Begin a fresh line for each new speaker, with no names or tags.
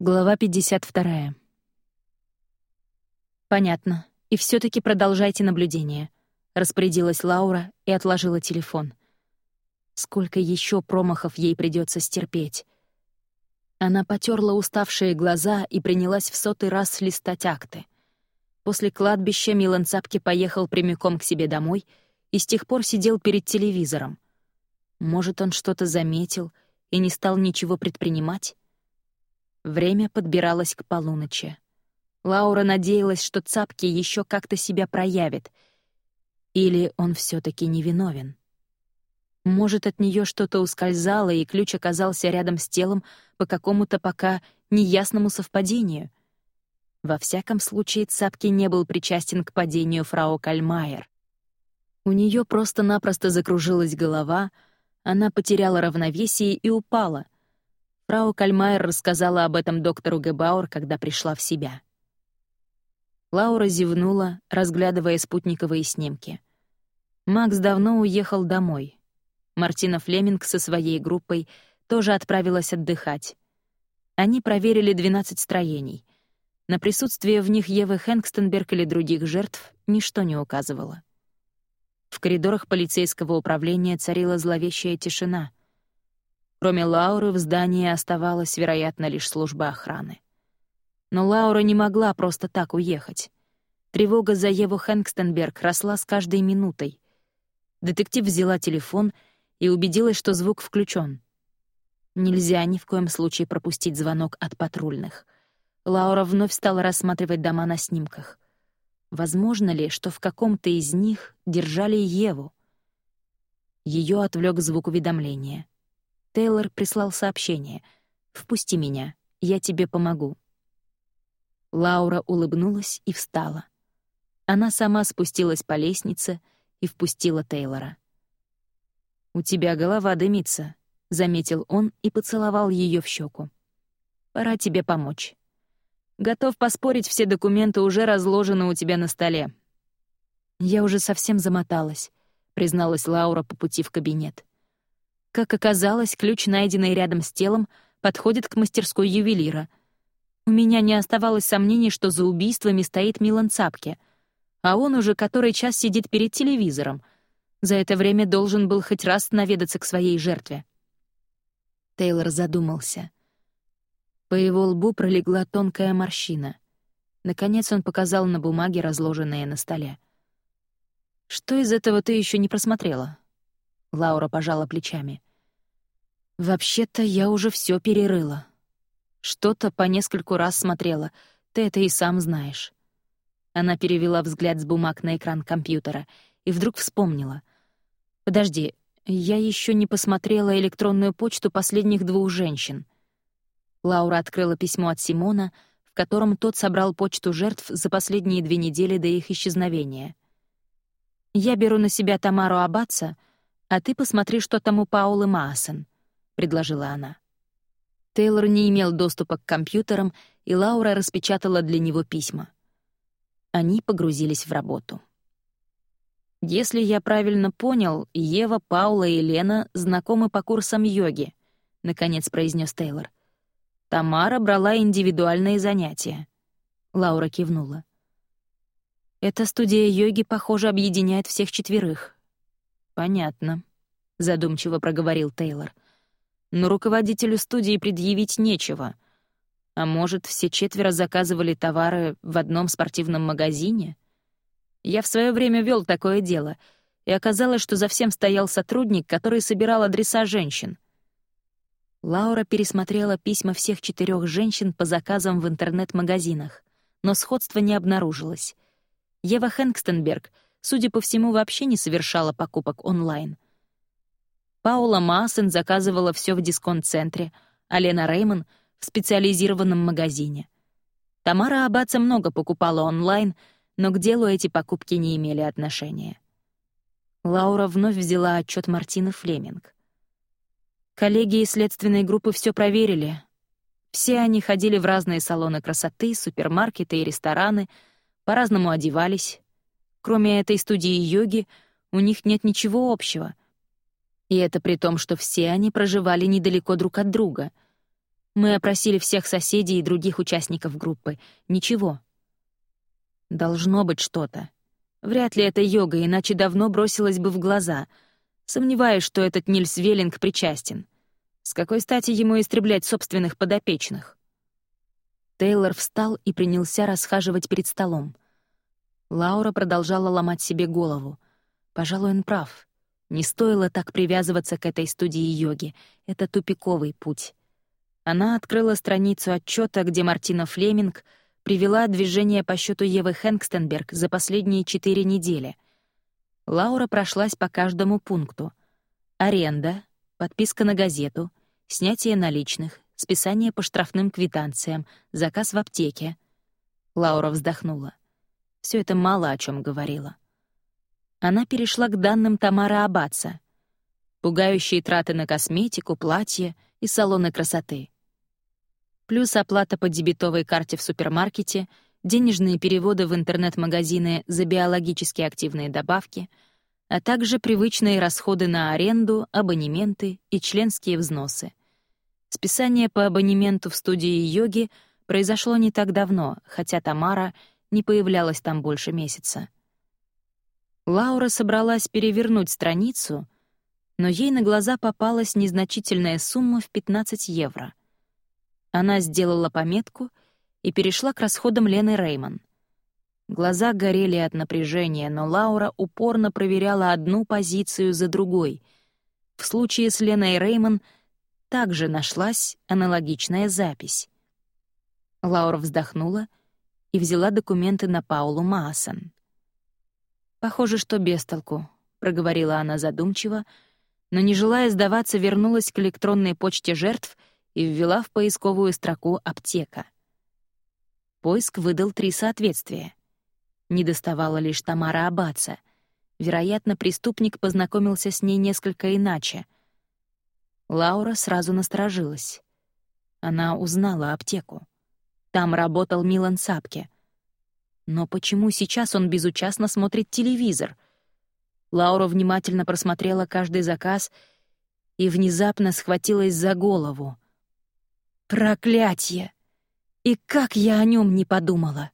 Глава 52. «Понятно. И все таки продолжайте наблюдение», — распорядилась Лаура и отложила телефон. Сколько еще промахов ей придется стерпеть. Она потерла уставшие глаза и принялась в сотый раз листать акты. После кладбища Милан Цапки поехал прямиком к себе домой и с тех пор сидел перед телевизором. Может, он что-то заметил и не стал ничего предпринимать? Время подбиралось к полуночи. Лаура надеялась, что Цапки еще как-то себя проявит. Или он все таки невиновен. Может, от нее что-то ускользало, и ключ оказался рядом с телом по какому-то пока неясному совпадению. Во всяком случае, Цапки не был причастен к падению фрау Кальмайер. У нее просто-напросто закружилась голова, она потеряла равновесие и упала — Фрау Кальмайер рассказала об этом доктору Гебауэр, когда пришла в себя. Лаура зевнула, разглядывая спутниковые снимки. Макс давно уехал домой. Мартина Флеминг со своей группой тоже отправилась отдыхать. Они проверили 12 строений. На присутствие в них Евы Хэнкстенберг или других жертв ничто не указывало. В коридорах полицейского управления царила зловещая тишина — Кроме Лауры в здании оставалась, вероятно, лишь служба охраны. Но Лаура не могла просто так уехать. Тревога за Еву Хэнкстенберг росла с каждой минутой. Детектив взяла телефон и убедилась, что звук включен. Нельзя ни в коем случае пропустить звонок от патрульных. Лаура вновь стала рассматривать дома на снимках. Возможно ли, что в каком-то из них держали Еву? Ее отвлек звук уведомления — Тейлор прислал сообщение. «Впусти меня, я тебе помогу». Лаура улыбнулась и встала. Она сама спустилась по лестнице и впустила Тейлора. «У тебя голова дымится», — заметил он и поцеловал ее в щеку. «Пора тебе помочь. Готов поспорить, все документы уже разложены у тебя на столе». «Я уже совсем замоталась», — призналась Лаура по пути в кабинет. Как оказалось, ключ, найденный рядом с телом, подходит к мастерской ювелира. У меня не оставалось сомнений, что за убийствами стоит Милан Цапке, а он уже который час сидит перед телевизором. За это время должен был хоть раз наведаться к своей жертве. Тейлор задумался. По его лбу пролегла тонкая морщина. Наконец он показал на бумаге, разложенные на столе. «Что из этого ты еще не просмотрела?» Лаура пожала плечами. «Вообще-то я уже все перерыла. Что-то по нескольку раз смотрела, ты это и сам знаешь». Она перевела взгляд с бумаг на экран компьютера и вдруг вспомнила. «Подожди, я еще не посмотрела электронную почту последних двух женщин». Лаура открыла письмо от Симона, в котором тот собрал почту жертв за последние две недели до их исчезновения. «Я беру на себя Тамару Абаца», «А ты посмотри, что там у Паулы Маасен», — предложила она. Тейлор не имел доступа к компьютерам, и Лаура распечатала для него письма. Они погрузились в работу. «Если я правильно понял, Ева, Паула и Лена знакомы по курсам йоги», — наконец произнес Тейлор. «Тамара брала индивидуальные занятия». Лаура кивнула. «Эта студия йоги, похоже, объединяет всех четверых. «Понятно», — задумчиво проговорил Тейлор. «Но руководителю студии предъявить нечего. А может, все четверо заказывали товары в одном спортивном магазине? Я в свое время вел такое дело, и оказалось, что за всем стоял сотрудник, который собирал адреса женщин». Лаура пересмотрела письма всех четырех женщин по заказам в интернет-магазинах, но сходства не обнаружилось. Ева Хэнкстенберг — судя по всему, вообще не совершала покупок онлайн. Паула Массен заказывала все в дисконт-центре, а Лена Реймон — в специализированном магазине. Тамара Абаца много покупала онлайн, но к делу эти покупки не имели отношения. Лаура вновь взяла отчет Мартины Флеминг. Коллеги из следственной группы все проверили. Все они ходили в разные салоны красоты, супермаркеты и рестораны, по-разному одевались, Кроме этой студии йоги, у них нет ничего общего. И это при том, что все они проживали недалеко друг от друга. Мы опросили всех соседей и других участников группы. Ничего. Должно быть что-то. Вряд ли это йога, иначе давно бросилась бы в глаза. Сомневаюсь, что этот Нильс Веллинг причастен. С какой стати ему истреблять собственных подопечных? Тейлор встал и принялся расхаживать перед столом. Лаура продолжала ломать себе голову. Пожалуй, он прав. Не стоило так привязываться к этой студии йоги. Это тупиковый путь. Она открыла страницу отчета, где Мартина Флеминг привела движение по счету Евы Хэнкстенберг за последние четыре недели. Лаура прошлась по каждому пункту. Аренда, подписка на газету, снятие наличных, списание по штрафным квитанциям, заказ в аптеке. Лаура вздохнула. Все это мало о чем говорила. Она перешла к данным Тамара Абаца. Пугающие траты на косметику, платье и салоны красоты. Плюс оплата по дебетовой карте в супермаркете, денежные переводы в интернет-магазины за биологически активные добавки, а также привычные расходы на аренду, абонементы и членские взносы. Списание по абонементу в студии йоги произошло не так давно, хотя Тамара не появлялась там больше месяца. Лаура собралась перевернуть страницу, но ей на глаза попалась незначительная сумма в 15 евро. Она сделала пометку и перешла к расходам Лены Реймон. Глаза горели от напряжения, но Лаура упорно проверяла одну позицию за другой. В случае с Леной Реймон — также нашлась аналогичная запись. Лаура вздохнула и взяла документы на Паулу Маасон. «Похоже, что без толку», — проговорила она задумчиво, но, не желая сдаваться, вернулась к электронной почте жертв и ввела в поисковую строку «Аптека». Поиск выдал три соответствия. Не доставала лишь Тамара Абаца. Вероятно, преступник познакомился с ней несколько иначе — Лаура сразу насторожилась. Она узнала аптеку. Там работал Милан Сапке. Но почему сейчас он безучастно смотрит телевизор? Лаура внимательно просмотрела каждый заказ и внезапно схватилась за голову. «Проклятье! И как я о нем не подумала!»